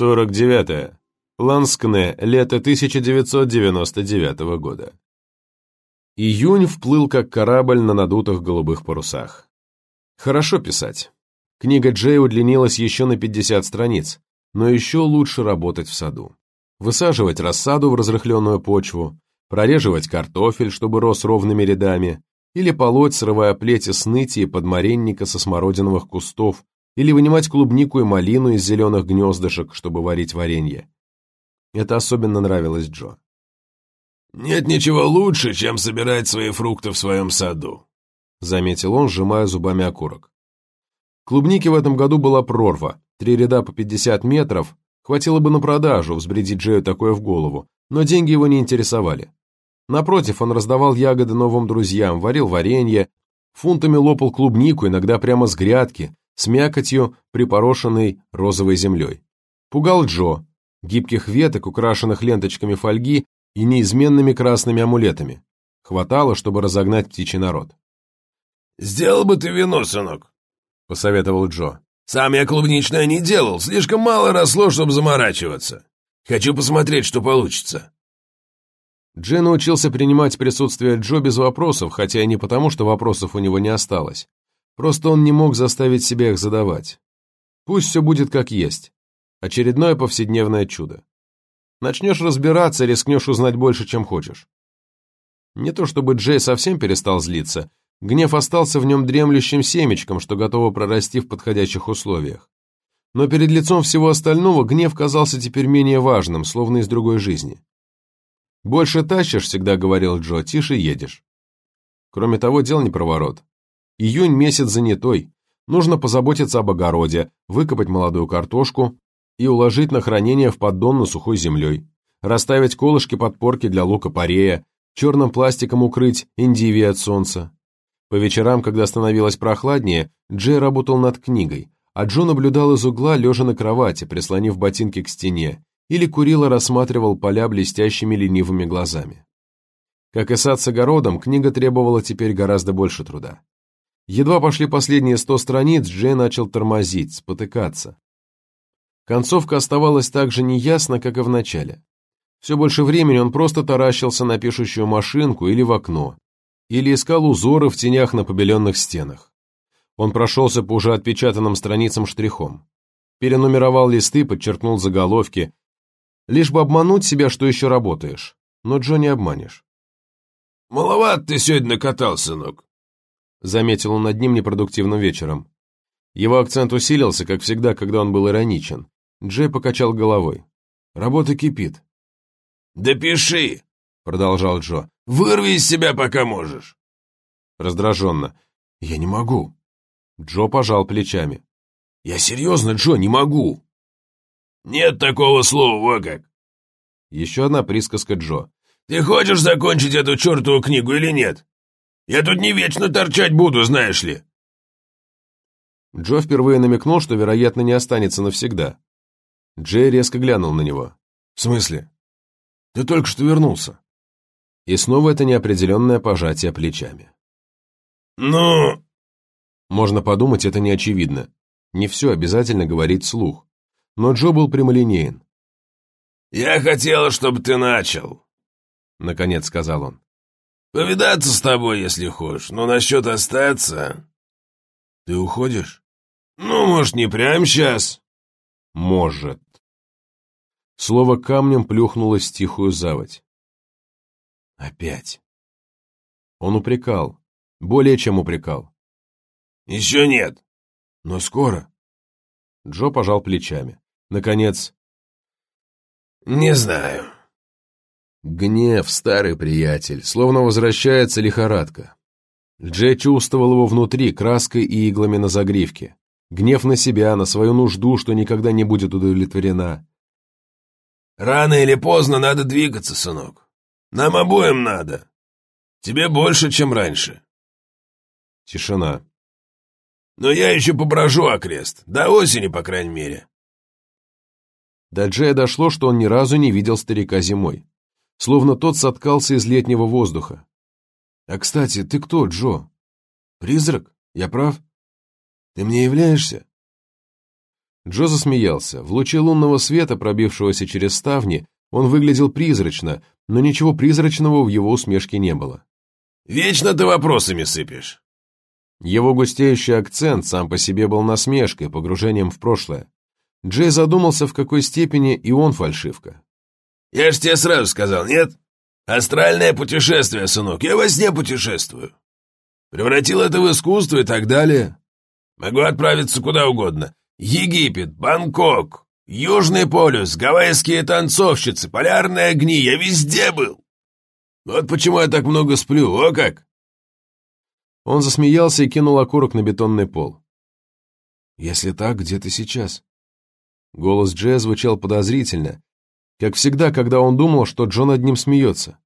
49. Ланскне, лето 1999 года. Июнь вплыл как корабль на надутых голубых парусах. Хорошо писать. Книга Джей удлинилась еще на 50 страниц, но еще лучше работать в саду. Высаживать рассаду в разрыхленную почву, прореживать картофель, чтобы рос ровными рядами, или полоть, срывая плети с нити и подмаренника со смородиновых кустов, или вынимать клубнику и малину из зеленых гнездышек, чтобы варить варенье. Это особенно нравилось Джо. «Нет ничего лучше, чем собирать свои фрукты в своем саду», заметил он, сжимая зубами окурок. Клубники в этом году была прорва, три ряда по 50 метров, хватило бы на продажу, взбредить Джею такое в голову, но деньги его не интересовали. Напротив, он раздавал ягоды новым друзьям, варил варенье, фунтами лопал клубнику, иногда прямо с грядки, с мякотью, припорошенной розовой землей. Пугал Джо, гибких веток, украшенных ленточками фольги и неизменными красными амулетами. Хватало, чтобы разогнать птичий народ. «Сделал бы ты вино, сынок», — посоветовал Джо. «Сам я клубничное не делал, слишком мало росло, чтобы заморачиваться. Хочу посмотреть, что получится». Джей научился принимать присутствие Джо без вопросов, хотя и не потому, что вопросов у него не осталось. Просто он не мог заставить себя их задавать. Пусть все будет как есть. Очередное повседневное чудо. Начнешь разбираться, рискнешь узнать больше, чем хочешь. Не то чтобы Джей совсем перестал злиться, гнев остался в нем дремлющим семечком, что готово прорасти в подходящих условиях. Но перед лицом всего остального гнев казался теперь менее важным, словно из другой жизни. «Больше тащишь», — всегда говорил Джо, — «тише едешь». Кроме того, дел не проворот. Июнь месяц занятой. Нужно позаботиться об огороде, выкопать молодую картошку, и уложить на хранение в поддон сухой землей, расставить колышки-подпорки для лука-порея, черным пластиком укрыть индивии от солнца. По вечерам, когда становилось прохладнее, Джей работал над книгой, а Джо наблюдал из угла, лежа на кровати, прислонив ботинки к стене, или курил и рассматривал поля блестящими ленивыми глазами. Как и сад с огородом, книга требовала теперь гораздо больше труда. Едва пошли последние сто страниц, Джей начал тормозить, спотыкаться. Концовка оставалась так же неясна, как и в начале. Все больше времени он просто таращился на пишущую машинку или в окно, или искал узоры в тенях на побеленных стенах. Он прошелся по уже отпечатанным страницам штрихом. Перенумеровал листы, подчеркнул заголовки. Лишь бы обмануть себя, что еще работаешь. Но Джо не обманешь. «Маловат ты сегодня катал, сынок», — заметил он над ним непродуктивным вечером. Его акцент усилился, как всегда, когда он был ироничен. Джей покачал головой. «Работа кипит». «Да пиши!» — продолжал Джо. «Вырви из себя, пока можешь!» Раздраженно. «Я не могу». Джо пожал плечами. «Я серьезно, Джо, не могу!» «Нет такого слова, во как!» Еще одна присказка Джо. «Ты хочешь закончить эту чертову книгу или нет? Я тут не вечно торчать буду, знаешь ли!» Джо впервые намекнул, что, вероятно, не останется навсегда. Джей резко глянул на него. «В смысле? Ты только что вернулся». И снова это неопределенное пожатие плечами. «Ну...» Можно подумать, это не очевидно. Не все обязательно говорить вслух. Но Джо был прямолинеен. «Я хотел, чтобы ты начал», — наконец сказал он. «Повидаться с тобой, если хочешь, но насчет остаться...» «Ты уходишь?» «Ну, может, не прямо сейчас?» «Может». Слово камнем плюхнулось в тихую заводь. Опять. Он упрекал. Более чем упрекал. «Еще нет. Но скоро». Джо пожал плечами. Наконец. «Не знаю». Гнев, старый приятель, словно возвращается лихорадка. Джей чувствовал его внутри, краской и иглами на загривке. Гнев на себя, на свою нужду, что никогда не будет удовлетворена. «Рано или поздно надо двигаться, сынок. Нам обоим надо. Тебе больше, чем раньше». Тишина. «Но я еще поброжу окрест. До осени, по крайней мере». До Джея дошло, что он ни разу не видел старика зимой. Словно тот соткался из летнего воздуха. «А, кстати, ты кто, Джо? Призрак? Я прав? Ты мне являешься?» Джо засмеялся. В луче лунного света, пробившегося через ставни, он выглядел призрачно, но ничего призрачного в его усмешке не было. «Вечно ты вопросами сыпешь!» Его густеющий акцент сам по себе был насмешкой, погружением в прошлое. Джей задумался, в какой степени и он фальшивка. «Я ж тебе сразу сказал, нет? Астральное путешествие, сынок, я во сне путешествую. Превратил это в искусство и так далее. Могу отправиться куда угодно. Египет, Бангкок, Южный полюс, гавайские танцовщицы, полярные огни, я везде был. Вот почему я так много сплю, о как!» Он засмеялся и кинул окурок на бетонный пол. «Если так, где ты сейчас?» Голос Джея звучал подозрительно, как всегда, когда он думал, что Джон над ним смеется.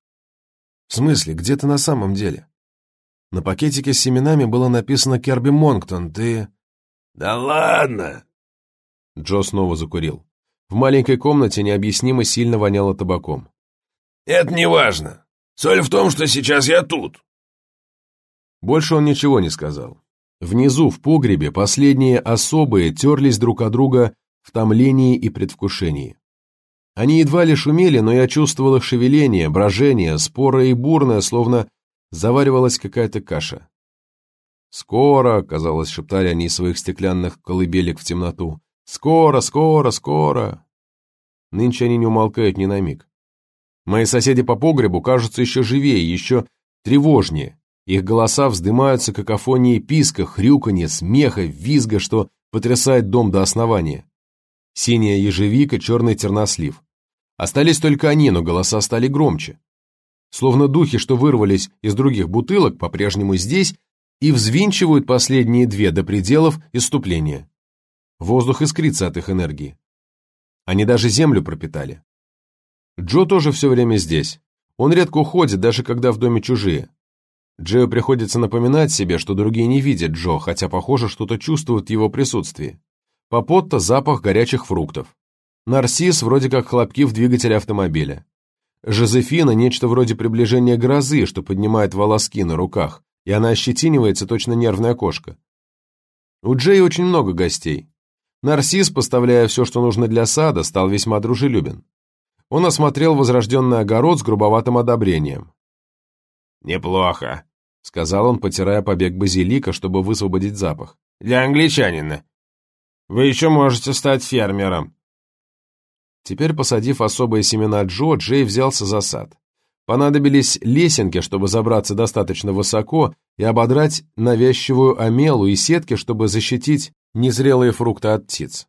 «В смысле, где ты на самом деле?» На пакетике с семенами было написано «Керби Монктон», ты... «Да ладно!» Джо снова закурил. В маленькой комнате необъяснимо сильно воняло табаком. «Это не важно. Соль в том, что сейчас я тут». Больше он ничего не сказал. Внизу, в погребе, последние особые терлись друг о друга в томлении и предвкушении. Они едва ли шумели, но я чувствовал их шевеление, брожение, спорое и бурное, словно заваривалась какая-то каша. «Скоро», — казалось, шептали они из своих стеклянных колыбелек в темноту, «скоро, скоро, скоро». Нынче они не умолкают ни на миг. Мои соседи по погребу кажутся еще живее, еще тревожнее. Их голоса вздымаются какофонией писка, хрюканья, смеха, визга, что потрясает дом до основания. Синяя ежевика, черный тернослив. Остались только они, но голоса стали громче. Словно духи, что вырвались из других бутылок, по-прежнему здесь, и взвинчивают последние две до пределов иступления. Воздух искрится от их энергии. Они даже землю пропитали. Джо тоже все время здесь. Он редко уходит, даже когда в доме чужие. Джею приходится напоминать себе, что другие не видят Джо, хотя, похоже, что-то чувствуют в его присутствии. Попотто запах горячих фруктов. Нарцисс вроде как хлопки в двигателе автомобиля. Жозефина – нечто вроде приближения грозы, что поднимает волоски на руках, и она ощетинивается точно нервная кошка. У Джей очень много гостей. Нарцисс, поставляя все, что нужно для сада, стал весьма дружелюбен. Он осмотрел возрожденный огород с грубоватым одобрением. «Неплохо», — сказал он, потирая побег базилика, чтобы высвободить запах. «Для англичанина. Вы еще можете стать фермером». Теперь, посадив особые семена Джо, Джей взялся за сад. Понадобились лесенки, чтобы забраться достаточно высоко и ободрать навязчивую омелу и сетки, чтобы защитить незрелые фрукты от птиц.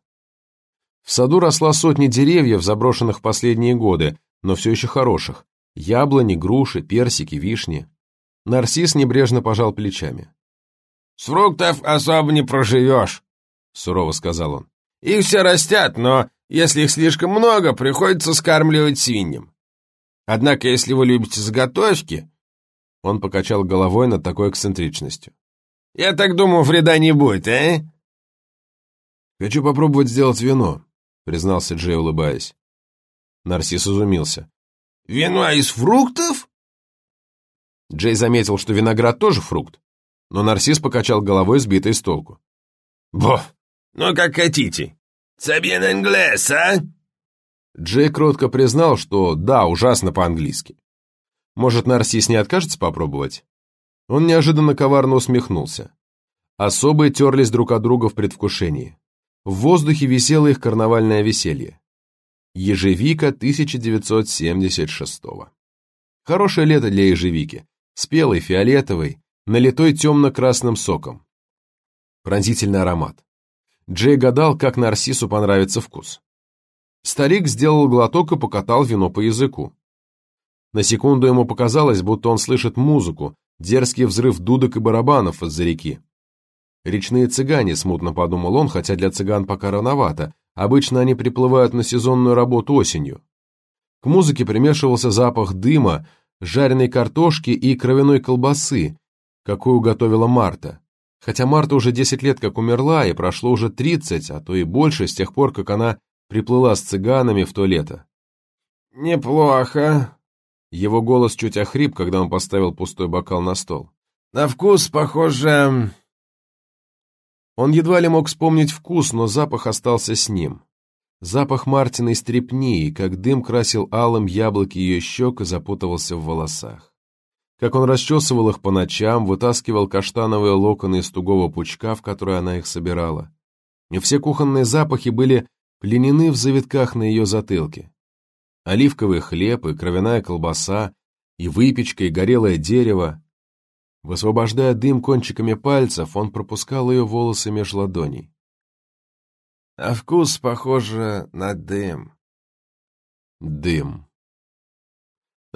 В саду росла сотни деревьев, заброшенных последние годы, но все еще хороших. Яблони, груши, персики, вишни. Нарцисс небрежно пожал плечами. «С фруктов особо не проживешь», — сурово сказал он. «Их все растят, но если их слишком много, приходится скармливать свиньям. Однако, если вы любите заготовки...» Он покачал головой над такой эксцентричностью. «Я так думаю, вреда не будет, а?» «Хочу попробовать сделать вино», — признался Джей, улыбаясь. Нарцисс изумился. «Вино из фруктов?» Джей заметил, что виноград тоже фрукт, но Нарцисс покачал головой, сбитой с толку. «Бо, ну как хотите. «Сабьен англес, а?» Джей кротко признал, что да, ужасно по-английски. Может, Нарсис не откажется попробовать? Он неожиданно коварно усмехнулся. Особые терлись друг от друга в предвкушении. В воздухе висело их карнавальное веселье. Ежевика 1976 -го. Хорошее лето для ежевики. Спелый, фиолетовый, налитой темно-красным соком. Пронзительный аромат. Джей гадал, как Нарсису понравится вкус. Старик сделал глоток и покатал вино по языку. На секунду ему показалось, будто он слышит музыку, дерзкий взрыв дудок и барабанов из-за реки. Речные цыгане, смутно подумал он, хотя для цыган пока рановато, обычно они приплывают на сезонную работу осенью. К музыке примешивался запах дыма, жареной картошки и кровяной колбасы, какую готовила Марта. Хотя Марта уже 10 лет как умерла, и прошло уже 30, а то и больше, с тех пор, как она приплыла с цыганами в то лето. «Неплохо». Его голос чуть охрип, когда он поставил пустой бокал на стол. «На вкус похоже... Он едва ли мог вспомнить вкус, но запах остался с ним. Запах Мартиной стрепни, как дым красил алым яблоки ее щек и запутывался в волосах. Как он расчесывал их по ночам, вытаскивал каштановые локоны из тугого пучка, в который она их собирала. И все кухонные запахи были пленены в завитках на ее затылке. Оливковый хлеб и кровяная колбаса, и выпечка, и горелое дерево. Высвобождая дым кончиками пальцев, он пропускал ее волосы меж ладоней. А вкус, похоже, на дым. Дым.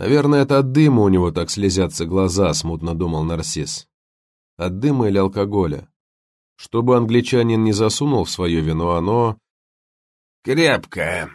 Наверное, это от дыма у него так слезятся глаза, смутно думал Нарцисс. От дыма или алкоголя. Чтобы англичанин не засунул в свое вино, оно... Крепкое,